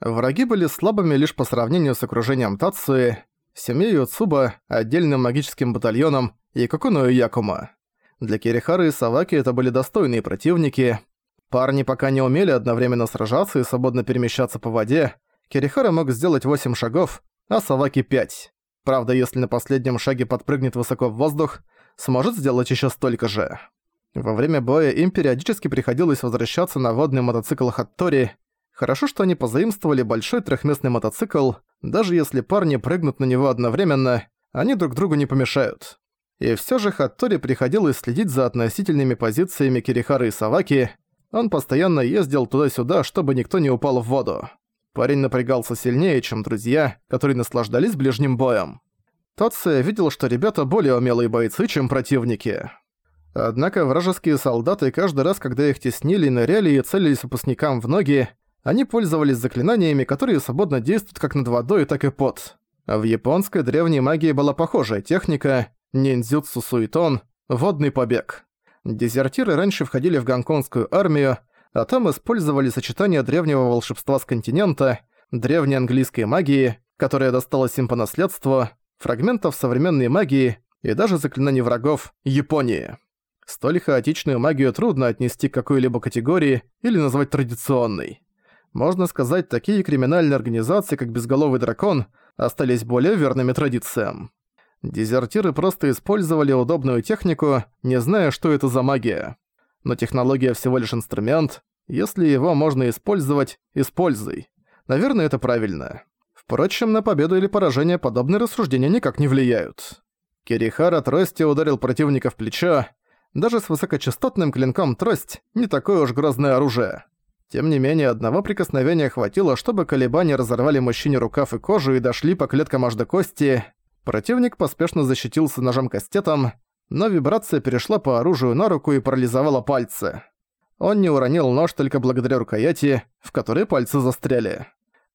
Враги были слабыми лишь по сравнению с окружением Тацуи, семьей Юцуба, отдельным магическим батальоном и Кокуно и Якума. Для Кирихары и Саваки это были достойные противники. Парни пока не умели одновременно сражаться и свободно перемещаться по воде. Кирихара мог сделать 8 шагов, а Саваки 5. Правда, если на последнем шаге подпрыгнет высоко в воздух, сможет сделать еще столько же. Во время боя им периодически приходилось возвращаться на водный мотоцикл Хаттори. Хорошо, что они позаимствовали большой трехместный мотоцикл, даже если парни прыгнут на него одновременно, они друг другу не помешают. И всё же Хаттори приходилось следить за относительными позициями Кирихары и Саваки. Он постоянно ездил туда-сюда, чтобы никто не упал в воду. Парень напрягался сильнее, чем друзья, которые наслаждались ближним боем. Тотсе видел, что ребята более умелые бойцы, чем противники. Однако вражеские солдаты каждый раз, когда их теснили, ныряли и целились выпускникам в ноги, они пользовались заклинаниями, которые свободно действуют как над водой, так и под. В японской древней магии была похожая техника ниндзюцу суитон – водный побег. Дезертиры раньше входили в гонконгскую армию, а там использовали сочетание древнего волшебства с континента, древней английской магии, которая досталась им по наследству, фрагментов современной магии и даже заклинаний врагов Японии. Столь хаотичную магию трудно отнести к какой-либо категории или назвать традиционной. Можно сказать, такие криминальные организации, как Безголовый Дракон, остались более верными традициям. Дезертиры просто использовали удобную технику, не зная, что это за магия. Но технология всего лишь инструмент. Если его можно использовать, используй. Наверное, это правильно. Впрочем, на победу или поражение подобные рассуждения никак не влияют. Кирихара трости ударил противника в плечо. Даже с высокочастотным клинком трость не такое уж грозное оружие. Тем не менее, одного прикосновения хватило, чтобы колебания разорвали мужчине рукав и кожу и дошли по клеткам аж до кости. Противник поспешно защитился ножом-кастетом, но вибрация перешла по оружию на руку и парализовала пальцы. Он не уронил нож только благодаря рукояти, в которой пальцы застряли.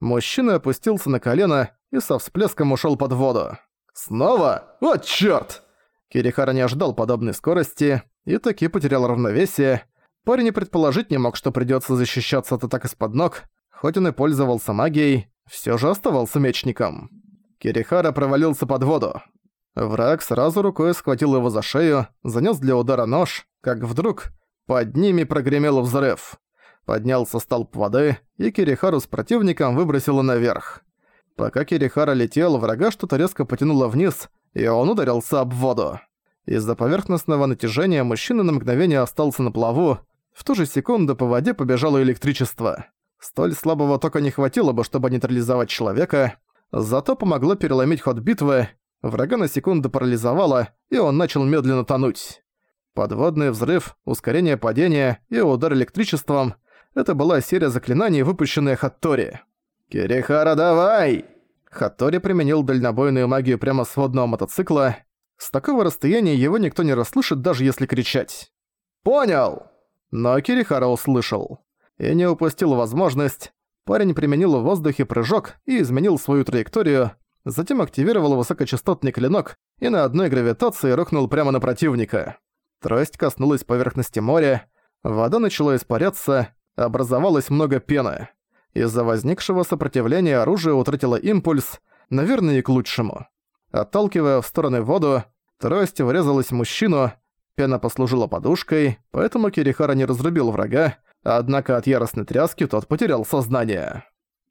Мужчина опустился на колено и со всплеском ушёл под воду. «Снова? Вот чёрт!» Кирихара не ожидал подобной скорости и таки потерял равновесие. Парень и предположить не мог, что придётся защищаться от атак из-под ног. Хоть он и пользовался магией, всё же оставался мечником. Кирихара провалился под воду. Враг сразу рукой схватил его за шею, занёс для удара нож, как вдруг под ними прогремел взрыв. Поднялся столб воды, и Кирихару с противником выбросило наверх. Пока Кирихара летел, врага что-то резко потянуло вниз, и он ударился об воду. Из-за поверхностного натяжения мужчина на мгновение остался на плаву, в ту же секунду по воде побежало электричество. Столь слабого тока не хватило бы, чтобы нейтрализовать человека, зато помогло переломить ход битвы, Врага на секунду парализовало, и он начал медленно тонуть. Подводный взрыв, ускорение падения и удар электричеством — это была серия заклинаний, выпущенная Хаттори. «Кирихара, давай!» Хаттори применил дальнобойную магию прямо с водного мотоцикла. С такого расстояния его никто не расслышит, даже если кричать. «Понял!» Но Кирихара услышал. И не упустил возможность. Парень применил в воздухе прыжок и изменил свою траекторию, затем активировал высокочастотный клинок и на одной гравитации рухнул прямо на противника. Трость коснулась поверхности моря, вода начала испаряться, образовалось много пены. Из-за возникшего сопротивления оружие утратило импульс, наверное, и к лучшему. Отталкивая в стороны воду, трость врезалась в мужчину, пена послужила подушкой, поэтому Кирихара не разрубил врага, однако от яростной тряски тот потерял сознание.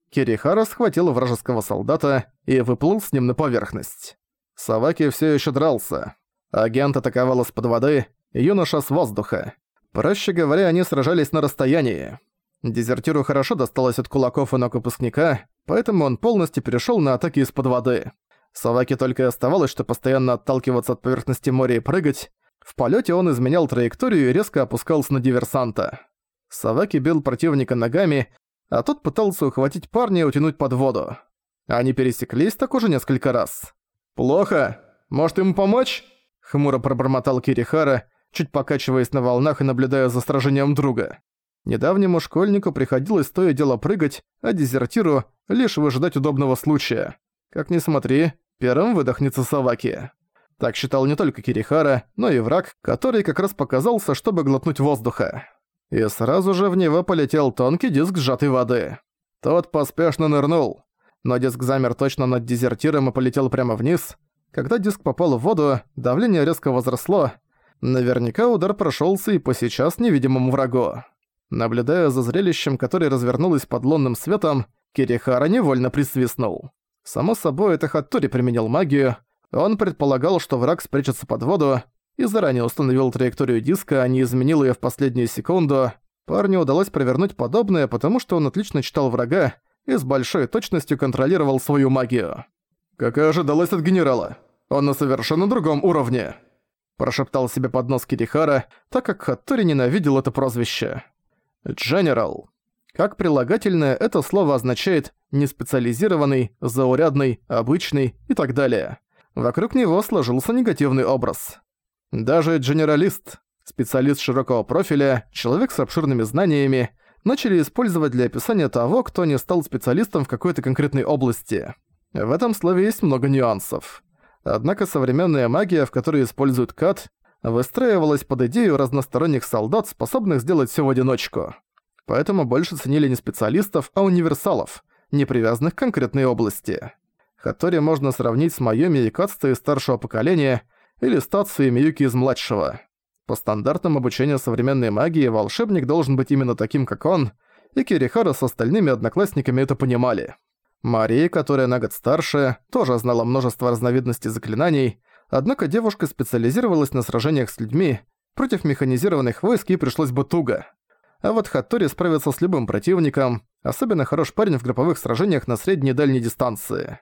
Кирихара схватил вражеского солдата и выплыл с ним на поверхность. Саваки все еще дрался. Агент атаковал из-под воды, юноша с воздуха. Проще говоря, они сражались на расстоянии. Дезертиру хорошо досталось от кулаков и ног выпускника, поэтому он полностью перешел на атаки из-под воды. Саваки только и оставалось, что постоянно отталкиваться от поверхности моря и прыгать. В полете он изменял траекторию и резко опускался на диверсанта. Саваки бил противника ногами, а тот пытался ухватить парня и утянуть под воду. Они пересеклись так уже несколько раз. «Плохо. Может, ему помочь?» Хмуро пробормотал Кирихара, чуть покачиваясь на волнах и наблюдая за сражением друга. Недавнему школьнику приходилось то и дело прыгать, а дезертиру лишь выжидать удобного случая. Как ни смотри, первым выдохнется Саваки. Так считал не только Кирихара, но и враг, который как раз показался, чтобы глотнуть воздуха и сразу же в него полетел тонкий диск сжатой воды. Тот поспешно нырнул, но диск замер точно над дезертиром и полетел прямо вниз. Когда диск попал в воду, давление резко возросло. Наверняка удар прошелся и по сейчас невидимому врагу. Наблюдая за зрелищем, которое развернулось под лунным светом, Кирихара невольно присвистнул. Само собой, это Хаттори применил магию. Он предполагал, что враг спрячется под воду, и заранее установил траекторию диска, а не изменил её в последнюю секунду. Парню удалось провернуть подобное, потому что он отлично читал врага и с большой точностью контролировал свою магию. «Как и ожидалось от генерала, он на совершенно другом уровне», прошептал себе под нос Кирихара, так как Хаттори ненавидел это прозвище. «General». Как прилагательное это слово означает неспециализированный, заурядный, обычный и так далее. Вокруг него сложился негативный образ. Даже генералист, специалист широкого профиля, человек с обширными знаниями, начали использовать для описания того, кто не стал специалистом в какой-то конкретной области. В этом слове есть много нюансов. Однако современная магия, в которой используют кат, выстраивалась под идею разносторонних солдат, способных сделать все в одиночку. Поэтому больше ценили не специалистов, а универсалов, не привязанных к конкретной области. Хатори можно сравнить с Майоми и Кацтой старшего поколения или с Тацу и Миюки из младшего. По стандартам обучения современной магии волшебник должен быть именно таким, как он, и Кирихара с остальными одноклассниками это понимали. Мария, которая на год старше, тоже знала множество разновидностей заклинаний, однако девушка специализировалась на сражениях с людьми, против механизированных войск ей пришлось бы туго. А вот Хаттори справится с любым противником, особенно хорош парень в групповых сражениях на средней и дальней дистанции.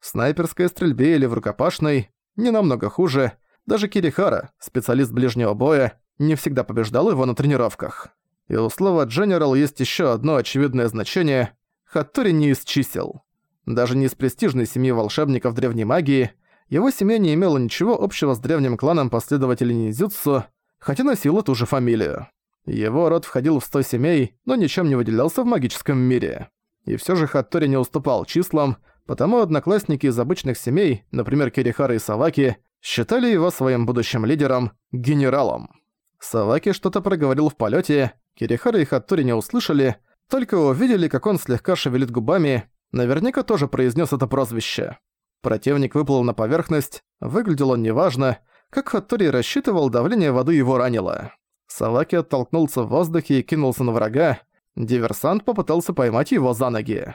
В снайперской стрельбе или в рукопашной не намного хуже, даже Кирихара, специалист ближнего боя, не всегда побеждал его на тренировках. И у слова «General» есть еще одно очевидное значение – Хаттори не из чисел. Даже не из престижной семьи волшебников древней магии, его семья не имела ничего общего с древним кланом последователей ниндзюцу, хотя носила ту же фамилию. Его род входил в сто семей, но ничем не выделялся в магическом мире. И всё же Хаттори не уступал числам, потому одноклассники из обычных семей, например, Кирихара и Саваки, считали его своим будущим лидером, генералом. Саваки что-то проговорил в полете, Кирихара и Хаттори не услышали, только увидели, как он слегка шевелит губами, наверняка тоже произнес это прозвище. Противник выплыл на поверхность, выглядел он неважно, как Хаттори рассчитывал, давление воды его ранило. Саваки оттолкнулся в воздухе и кинулся на врага, диверсант попытался поймать его за ноги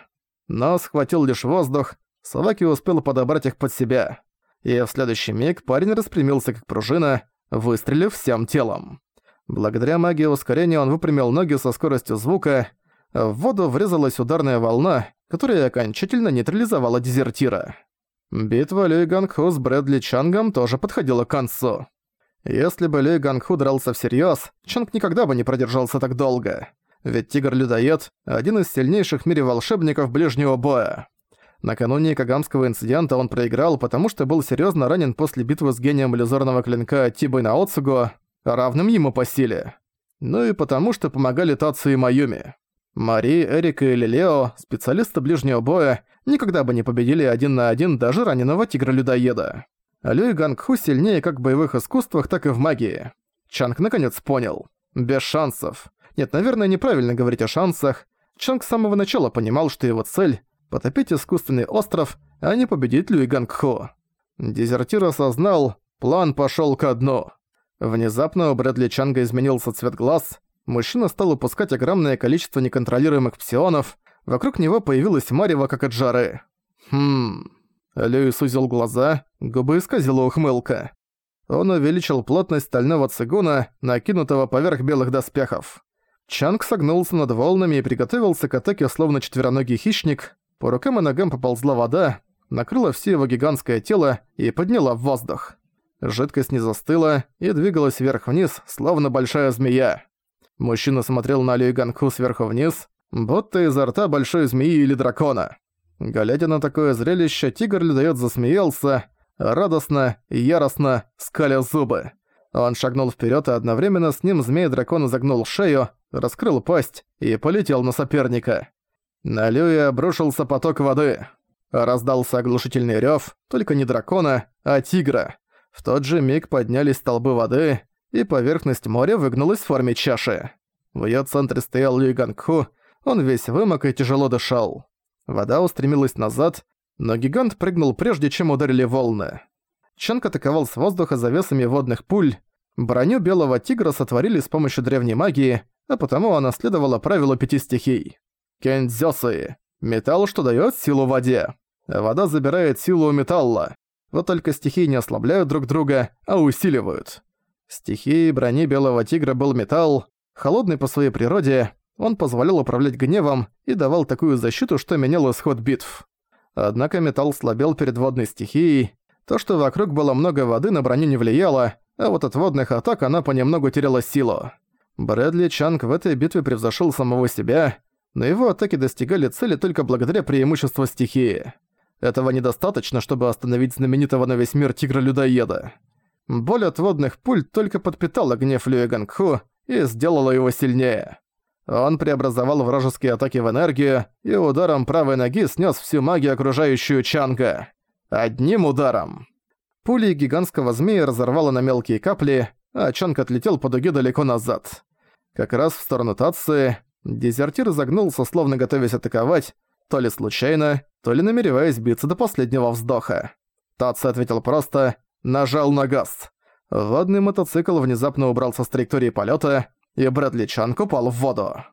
но схватил лишь воздух, Саваки успел подобрать их под себя. И в следующий миг парень распрямился как пружина, выстрелив всем телом. Благодаря магии ускорения он выпрямил ноги со скоростью звука, в воду врезалась ударная волна, которая окончательно нейтрализовала дезертира. Битва Люй Гангху с Брэдли Чангом тоже подходила к концу. Если бы Люй Гангху дрался всерьёз, Чанг никогда бы не продержался так долго ведь Тигр-людоед – один из сильнейших в мире волшебников ближнего боя. Накануне Кагамского инцидента он проиграл, потому что был серьезно ранен после битвы с гением иллюзорного клинка Тибой Наоцуго, равным ему по силе. Ну и потому что помогали Тацу и Майюми. Мари, Эрика и Лилео, специалисты ближнего боя, никогда бы не победили один на один даже раненого тигра-людоеда. Люй Гангху сильнее как в боевых искусствах, так и в магии. Чанг наконец понял. Без шансов. Нет, наверное, неправильно говорить о шансах. Чанг с самого начала понимал, что его цель — потопить искусственный остров, а не победить Люи Гангхо. Дезертир осознал, план пошёл ко дну. Внезапно у Брэдли Чанга изменился цвет глаз, мужчина стал упускать огромное количество неконтролируемых псионов, вокруг него появилась марево, как от жары. Хм... Люи сузил глаза, губы исказила ухмылка. Он увеличил плотность стального цигуна, накинутого поверх белых доспехов. Чанг согнулся над волнами и приготовился к атаке словно четвероногий хищник. По рукам и ногам поползла вода, накрыла все его гигантское тело и подняла в воздух. Жидкость не застыла и двигалась вверх-вниз, словно большая змея. Мужчина смотрел на Лию Ганху сверху вниз, будто изо рта большой змеи или дракона. Глядя на такое зрелище, тигр-людоед засмеялся, радостно яростно, скаля зубы. Он шагнул вперед, и одновременно с ним змей-дракон загнул шею, раскрыл пасть и полетел на соперника. На Люя обрушился поток воды. Раздался оглушительный рёв, только не дракона, а тигра. В тот же миг поднялись столбы воды, и поверхность моря выгнулась в форме чаши. В её центре стоял Люй Гангху, Он весь вымок и тяжело дышал. Вода устремилась назад, но гигант прыгнул прежде, чем ударили волны. Чанг атаковал с воздуха завесами водных пуль. Броню белого тигра сотворили с помощью древней магии, а потому она следовала правилу пяти стихий. Кендзёсы. Металл, что даёт силу воде. Вода забирает силу у металла. Вот только стихии не ослабляют друг друга, а усиливают. Стихией брони Белого Тигра был металл, холодный по своей природе, он позволял управлять гневом и давал такую защиту, что менял исход битв. Однако металл слабел перед водной стихией, то, что вокруг было много воды, на броню не влияло, а вот от водных атак она понемногу теряла силу. Брэдли Чанг в этой битве превзошел самого себя, но его атаки достигали цели только благодаря преимуществу стихии. Этого недостаточно, чтобы остановить знаменитого на весь мир тигра-людоеда. Боль от водных пуль только подпитала гнев Люэ Гангху и сделала его сильнее. Он преобразовал вражеские атаки в энергию и ударом правой ноги снес всю магию, окружающую Чанга. Одним ударом. Пули гигантского змея разорвало на мелкие капли, а Чанг отлетел по дуге далеко назад. Как раз в сторону Татсы, дезертир загнулся, словно готовясь атаковать, то ли случайно, то ли намереваясь биться до последнего вздоха. Татса ответил просто «нажал на газ». Водный мотоцикл внезапно убрался с траектории полета, и Брэдли Чанг упал в воду.